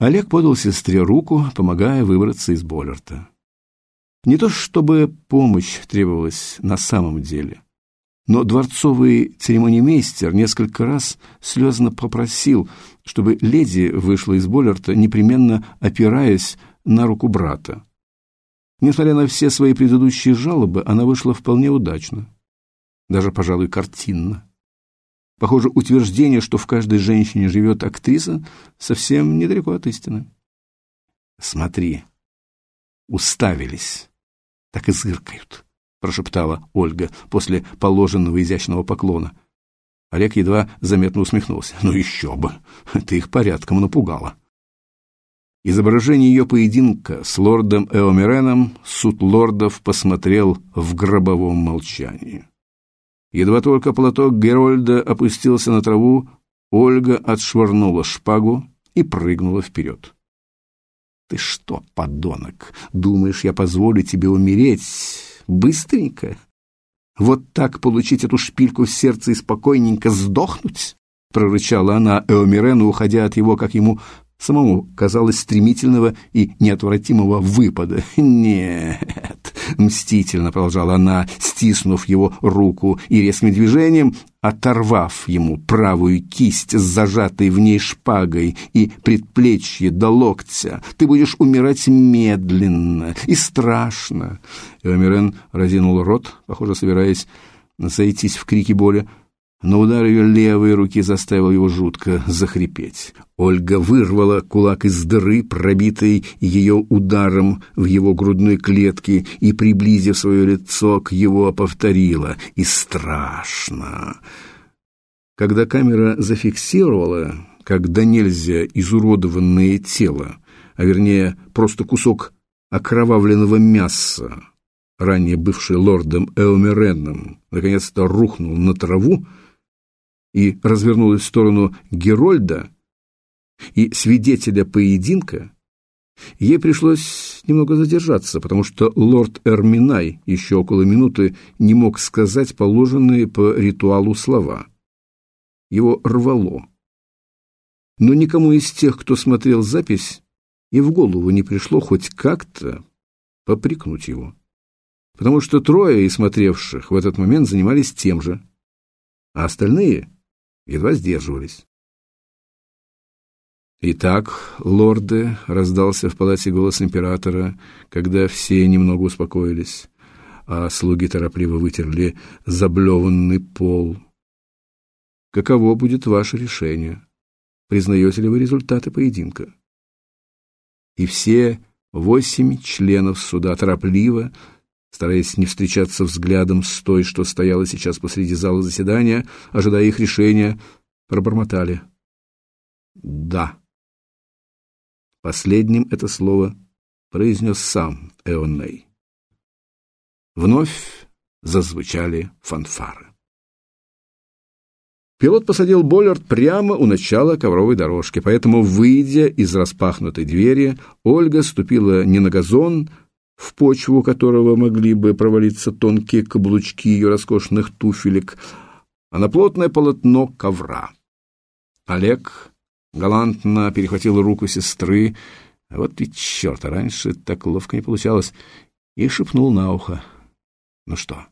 Олег подал сестре руку, помогая выбраться из Боллерта. Не то чтобы помощь требовалась на самом деле, но дворцовый церемонимейстер несколько раз слезно попросил, чтобы леди вышла из Боллерта, непременно опираясь на руку брата. Несмотря на все свои предыдущие жалобы, она вышла вполне удачно, даже, пожалуй, картинно. Похоже, утверждение, что в каждой женщине живет актриса, совсем недалеко от истины. Смотри, уставились, так и зыркают, прошептала Ольга после положенного изящного поклона. Олег едва заметно усмехнулся. Ну еще бы, ты их порядком напугала. Изображение ее поединка с лордом Эомиреном суд лордов посмотрел в гробовом молчании. Едва только платок Герольда опустился на траву, Ольга отшвырнула шпагу и прыгнула вперед. «Ты что, подонок, думаешь, я позволю тебе умереть быстренько? Вот так получить эту шпильку в сердце и спокойненько сдохнуть?» прорычала она Эомирену, уходя от его, как ему самому казалось стремительного и неотвратимого выпада. «Нет!» — мстительно продолжала она, стиснув его руку и резким движением оторвав ему правую кисть с зажатой в ней шпагой и предплечье до локтя. «Ты будешь умирать медленно и страшно!» Эомирен разинул рот, похоже, собираясь сойтись в крике боли, но удар ее левой руки заставил его жутко захрипеть. Ольга вырвала кулак из дыры, пробитой ее ударом в его грудной клетке, и, приблизив свое лицо к его, повторила «И страшно!». Когда камера зафиксировала, до нельзя изуродованное тело, а вернее просто кусок окровавленного мяса, ранее бывший лордом Эомереном, наконец-то рухнул на траву, и развернулась в сторону Герольда и свидетеля поединка, ей пришлось немного задержаться, потому что лорд Эрминай еще около минуты не мог сказать положенные по ритуалу слова. Его рвало. Но никому из тех, кто смотрел запись, и в голову не пришло хоть как-то попрекнуть его. Потому что трое из смотревших в этот момент занимались тем же, а остальные едва сдерживались. «Итак, лорды», — раздался в палате голос императора, когда все немного успокоились, а слуги торопливо вытерли заблеванный пол. «Каково будет ваше решение? Признаете ли вы результаты поединка?» И все восемь членов суда торопливо, стараясь не встречаться взглядом с той, что стояла сейчас посреди зала заседания, ожидая их решения, пробормотали. «Да». Последним это слово произнес сам Эоней. Вновь зазвучали фанфары. Пилот посадил Боллард прямо у начала ковровой дорожки, поэтому, выйдя из распахнутой двери, Ольга ступила не на газон, в почву которого могли бы провалиться тонкие каблучки ее роскошных туфелек, а на плотное полотно ковра. Олег галантно перехватил руку сестры, вот ведь черт, раньше так ловко не получалось, и шепнул на ухо. «Ну что,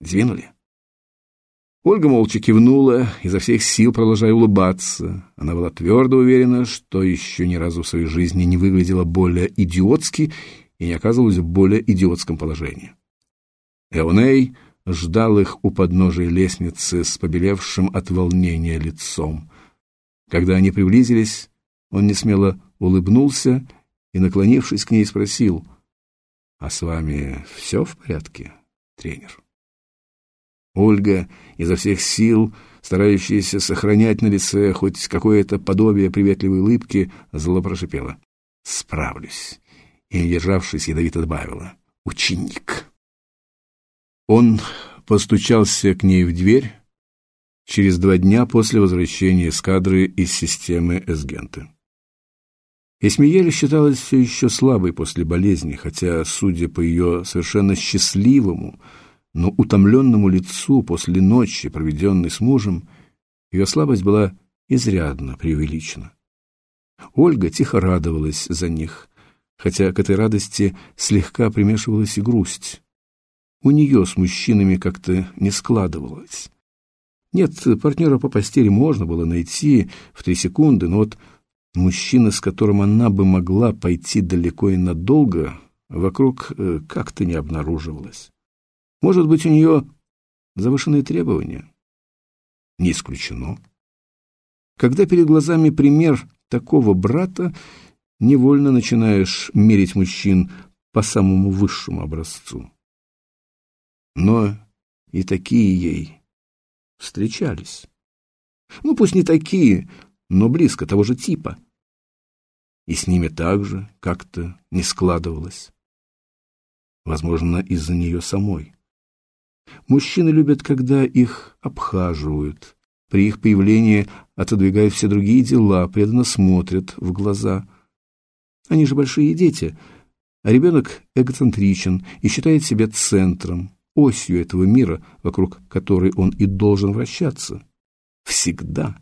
двинули?» Ольга молча кивнула, изо всех сил продолжая улыбаться. Она была твердо уверена, что еще ни разу в своей жизни не выглядела более идиотски и не оказывалась в более идиотском положении. Эоней ждал их у подножия лестницы с побелевшим от волнения лицом. Когда они приблизились, он несмело улыбнулся и, наклонившись к ней, спросил, «А с вами все в порядке, тренер?» Ольга изо всех сил, старающаяся сохранять на лице хоть какое-то подобие приветливой улыбки, зло прошипела, «Справлюсь и, не державшись, ядовито добавила «Ученик». Он постучался к ней в дверь через два дня после возвращения эскадры из системы Эсгенты. Эсмиель считалась все еще слабой после болезни, хотя, судя по ее совершенно счастливому, но утомленному лицу после ночи, проведенной с мужем, ее слабость была изрядно преувеличена. Ольга тихо радовалась за них, хотя к этой радости слегка примешивалась и грусть. У нее с мужчинами как-то не складывалось. Нет, партнера по постели можно было найти в три секунды, но вот мужчина, с которым она бы могла пойти далеко и надолго, вокруг э, как-то не обнаруживалось. Может быть, у нее завышенные требования? Не исключено. Когда перед глазами пример такого брата, невольно начинаешь мерить мужчин по самому высшему образцу. Но и такие ей встречались. Ну, пусть не такие, но близко того же типа. И с ними также как-то не складывалось. Возможно, из-за нее самой. Мужчины любят, когда их обхаживают. При их появлении отодвигают все другие дела, преданно смотрят в глаза. Они же большие дети, а ребенок эгоцентричен и считает себя центром, осью этого мира, вокруг которой он и должен вращаться. Всегда.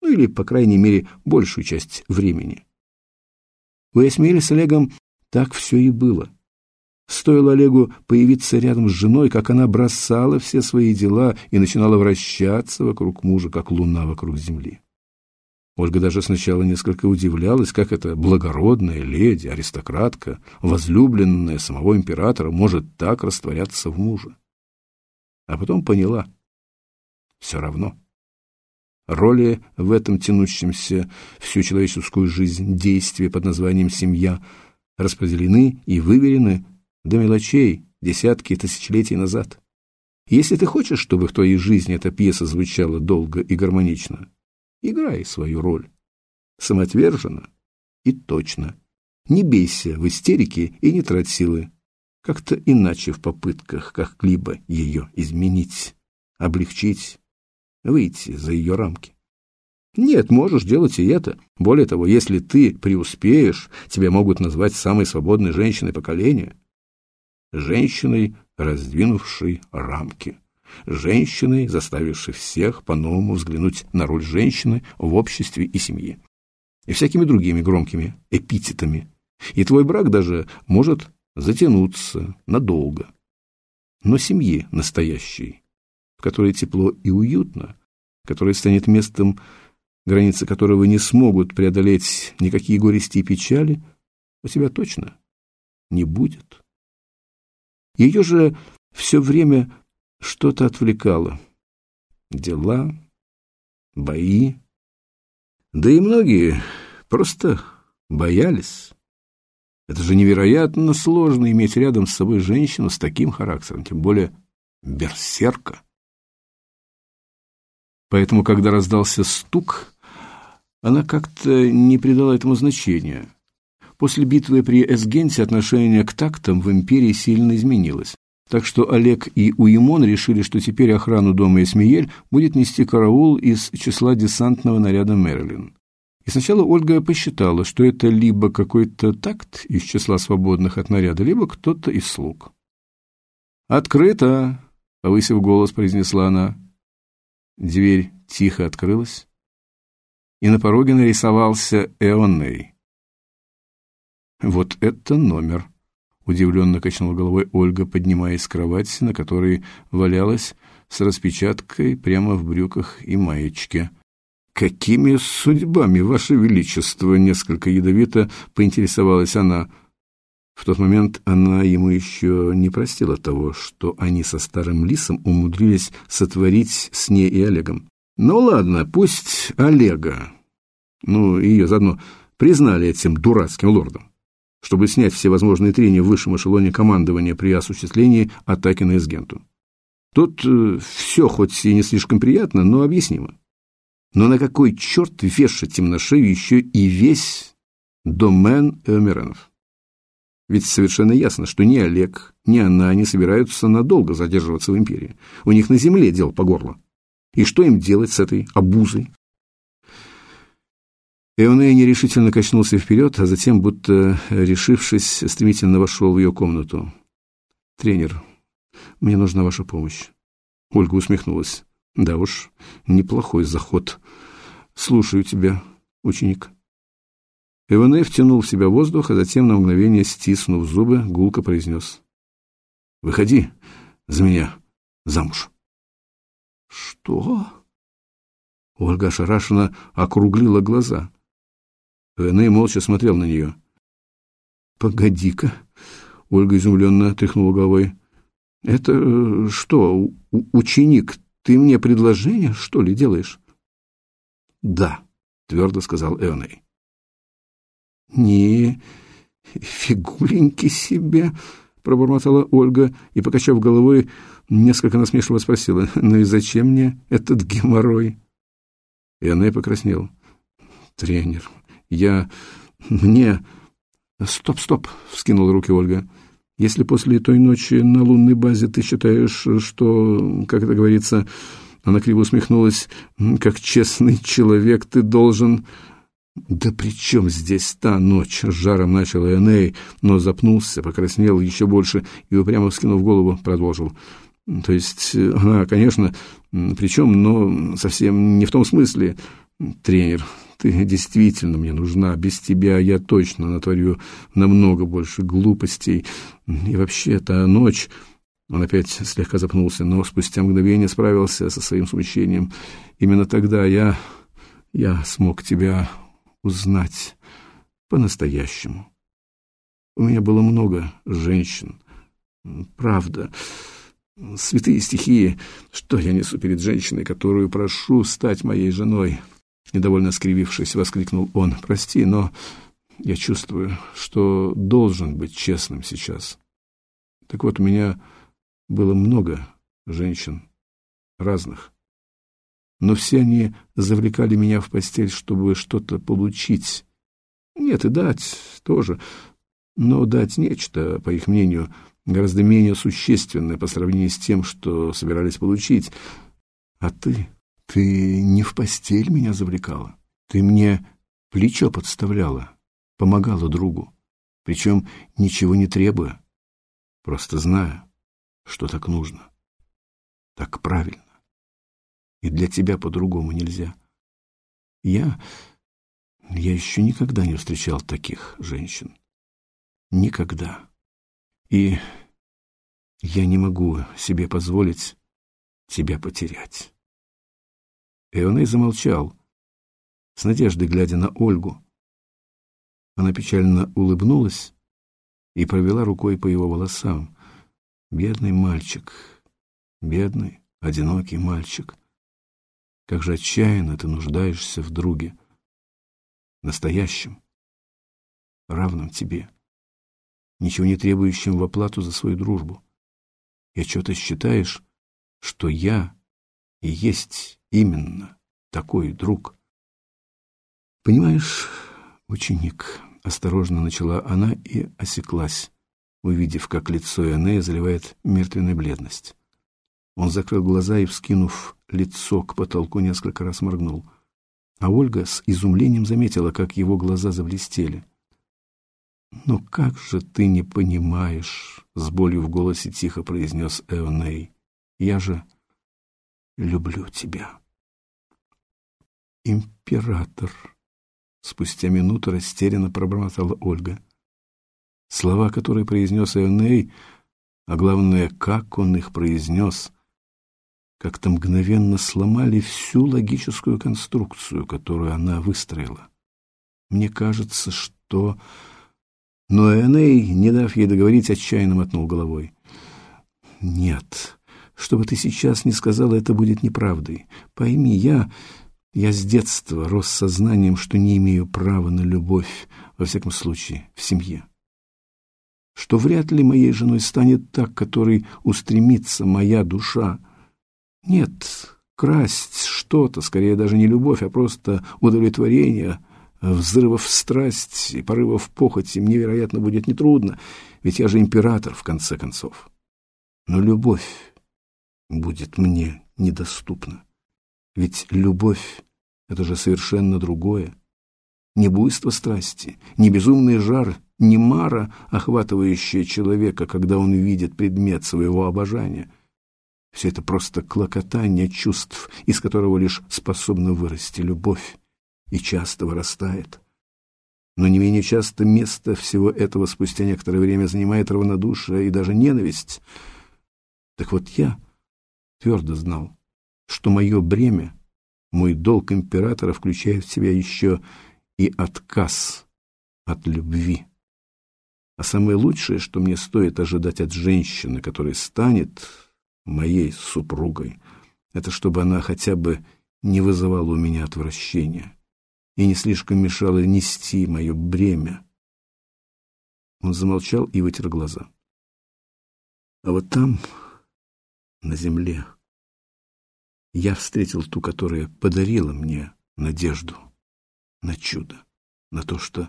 Ну или, по крайней мере, большую часть времени. У Эсмеля с Олегом так все и было. Стоило Олегу появиться рядом с женой, как она бросала все свои дела и начинала вращаться вокруг мужа, как луна вокруг земли. Ольга даже сначала несколько удивлялась, как эта благородная леди, аристократка, возлюбленная самого императора, может так растворяться в муже. А потом поняла — все равно. Роли в этом тянущемся всю человеческую жизнь действия под названием «семья» распределены и выверены до мелочей десятки тысячелетий назад. Если ты хочешь, чтобы в твоей жизни эта пьеса звучала долго и гармонично, играй свою роль. Самоотверженно и точно. Не бейся в истерике и не трать силы. Как-то иначе в попытках как-либо ее изменить, облегчить, выйти за ее рамки. Нет, можешь делать и это. Более того, если ты преуспеешь, тебя могут назвать самой свободной женщиной поколения женщиной, раздвинувшей рамки, женщиной, заставившей всех по-новому взглянуть на роль женщины в обществе и семье, и всякими другими громкими эпитетами. И твой брак даже может затянуться надолго. Но семьи настоящей, в которой тепло и уютно, которая станет местом, границы которого не смогут преодолеть никакие горести и печали, у тебя точно не будет. Ее же все время что-то отвлекало. Дела, бои. Да и многие просто боялись. Это же невероятно сложно иметь рядом с собой женщину с таким характером, тем более берсерка. Поэтому, когда раздался стук, она как-то не придала этому значения. После битвы при Эсгенте отношение к тактам в империи сильно изменилось. Так что Олег и Уимон решили, что теперь охрану дома Эсмиель будет нести караул из числа десантного наряда Мерлин. И сначала Ольга посчитала, что это либо какой-то такт из числа свободных от наряда, либо кто-то из слуг. «Открыто!» — повысив голос, произнесла она. Дверь тихо открылась, и на пороге нарисовался Эоней. Вот это номер. Удивленно качнула головой Ольга, поднимаясь с кровати, на которой валялась с распечаткой прямо в брюках и маечке. «Какими судьбами, Ваше Величество?» — несколько ядовито поинтересовалась она. В тот момент она ему еще не простила того, что они со старым лисом умудрились сотворить с ней и Олегом. «Ну ладно, пусть Олега, ну, ее заодно признали этим дурацким лордом чтобы снять все возможные трения в высшем эшелоне командования при осуществлении атаки на Эсгенту. Тут э, все хоть и не слишком приятно, но объяснимо. Но на какой черт вешать им на шею еще и весь домен Эмеренов? Ведь совершенно ясно, что ни Олег, ни она не собираются надолго задерживаться в империи. У них на земле дел по горло. И что им делать с этой обузой? Эоней нерешительно качнулся вперед, а затем, будто решившись, стремительно вошел в ее комнату. «Тренер, мне нужна ваша помощь». Ольга усмехнулась. «Да уж, неплохой заход. Слушаю тебя, ученик». Иваней втянул в себя воздух, а затем на мгновение, стиснув зубы, гулко произнес. «Выходи за меня замуж». «Что?» Ольга ошарашенно округлила глаза. Иваней молча смотрел на нее. «Погоди-ка!» — Ольга изумленно тряхнула головой. «Это э, что, ученик? Ты мне предложение, что ли, делаешь?» «Да», — твердо сказал Эоней. «Не фигуленьки себе!» — пробормотала Ольга и, покачав головой, несколько насмешливо спросила. «Ну и зачем мне этот геморрой?» Эоней покраснел. «Тренер, я... мне...» «Стоп, стоп!» — вскинула руки Ольга. «Если после той ночи на лунной базе ты считаешь, что, как это говорится, она криво усмехнулась, как честный человек ты должен...» «Да при чем здесь та ночь?» — жаром начал Эней, но запнулся, покраснел еще больше и, упрямо вскинув голову, продолжил. «То есть она, конечно, причем, но совсем не в том смысле, тренер. Ты действительно мне нужна. Без тебя я точно натворю намного больше глупостей. И вообще, эта ночь...» Он опять слегка запнулся, но спустя мгновение справился со своим смущением. «Именно тогда я... я смог тебя узнать по-настоящему. У меня было много женщин. Правда. Святые стихии, что я несу перед женщиной, которую прошу стать моей женой?» Недовольно скривившись, воскликнул он. «Прости, но я чувствую, что должен быть честным сейчас. Так вот, у меня было много женщин разных. Но все они завлекали меня в постель, чтобы что-то получить. Нет, и дать тоже. Но дать нечто, по их мнению, гораздо менее существенное по сравнению с тем, что собирались получить. А ты, ты не в постель меня завлекала. Ты мне плечо подставляла, помогала другу. Причем ничего не требуя, просто зная, что так нужно, так правильно. И для тебя по-другому нельзя. Я... я еще никогда не встречал таких женщин. Никогда. И я не могу себе позволить тебя потерять. Эоней замолчал, с надеждой глядя на Ольгу. Она печально улыбнулась и провела рукой по его волосам. Бедный мальчик, бедный, одинокий мальчик. Как же отчаянно ты нуждаешься в друге, настоящем, равном тебе, ничего не требующем в оплату за свою дружбу. И что-то считаешь, что я и есть именно такой друг. Понимаешь, ученик, осторожно начала она и осеклась, увидев, как лицо Энея заливает мертвенная бледность. Он закрыл глаза и, вскинув лицо к потолку, несколько раз моргнул. А Ольга с изумлением заметила, как его глаза заблестели. «Но как же ты не понимаешь?» — с болью в голосе тихо произнес Эоней. «Я же люблю тебя». «Император!» — спустя минуту растерянно пробормотала Ольга. Слова, которые произнес Эоней, а главное, как он их произнес, как-то мгновенно сломали всю логическую конструкцию, которую она выстроила. Мне кажется, что... Но Эней, не дав ей договорить, отчаянно мотнул головой. «Нет, что бы ты сейчас не сказала, это будет неправдой. Пойми, я... Я с детства рос сознанием, что не имею права на любовь, во всяком случае, в семье. Что вряд ли моей женой станет так, которой устремится моя душа, нет, красть что-то, скорее даже не любовь, а просто удовлетворение, взрывов страсти и порывов похоти мне, вероятно, будет нетрудно, ведь я же император, в конце концов. Но любовь будет мне недоступна. Ведь любовь — это же совершенно другое. Не буйство страсти, не безумный жар, не мара, охватывающая человека, когда он видит предмет своего обожания — все это просто клокотание чувств, из которого лишь способна вырасти любовь, и часто вырастает. но не менее часто место всего этого спустя некоторое время занимает равнодушие и даже ненависть. Так вот я твердо знал, что мое бремя, мой долг императора включает в себя еще и отказ от любви. А самое лучшее, что мне стоит ожидать от женщины, которая станет моей супругой, это чтобы она хотя бы не вызывала у меня отвращения и не слишком мешала нести мое бремя. Он замолчал и вытер глаза. А вот там, на земле, я встретил ту, которая подарила мне надежду на чудо, на то, что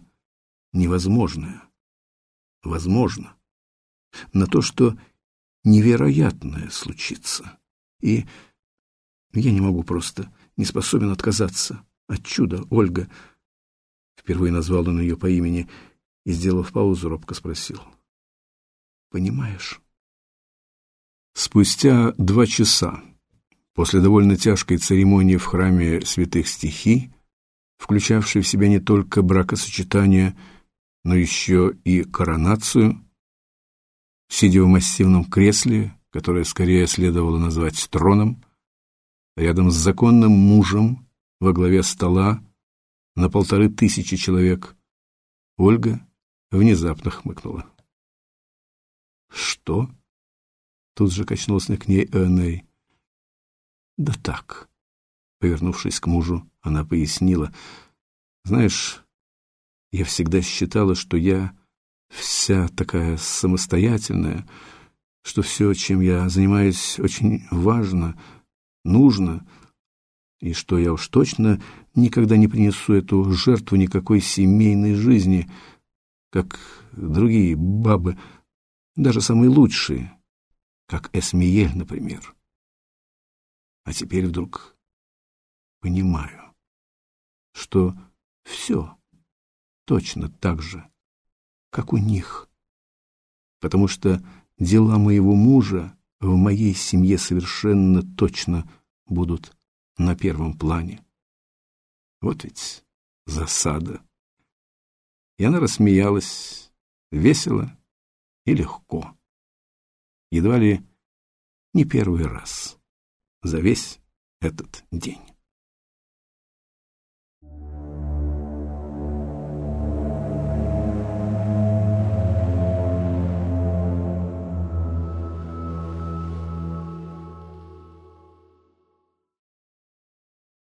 невозможное возможно, на то, что невероятное случится. И я не могу просто, не способен отказаться от чуда. Ольга, впервые назвал он ее по имени и, сделав паузу, робко спросил. Понимаешь? Спустя два часа, после довольно тяжкой церемонии в храме святых стихий, включавшей в себя не только бракосочетание, но еще и коронацию, сидя в массивном кресле, которое скорее следовало назвать троном, рядом с законным мужем во главе стола на полторы тысячи человек, Ольга внезапно хмыкнула. «Что?» — тут же качнулся к ней Эней. «Да так», — повернувшись к мужу, она пояснила. «Знаешь, я всегда считала, что я вся такая самостоятельная, что все, чем я занимаюсь, очень важно, нужно, и что я уж точно никогда не принесу эту жертву никакой семейной жизни, как другие бабы, даже самые лучшие, как Эсмиель, например. А теперь вдруг понимаю, что все точно так же, как у них. Потому что дела моего мужа в моей семье совершенно точно будут на первом плане. Вот ведь засада. И она рассмеялась, весело и легко. Едва ли не первый раз за весь этот день.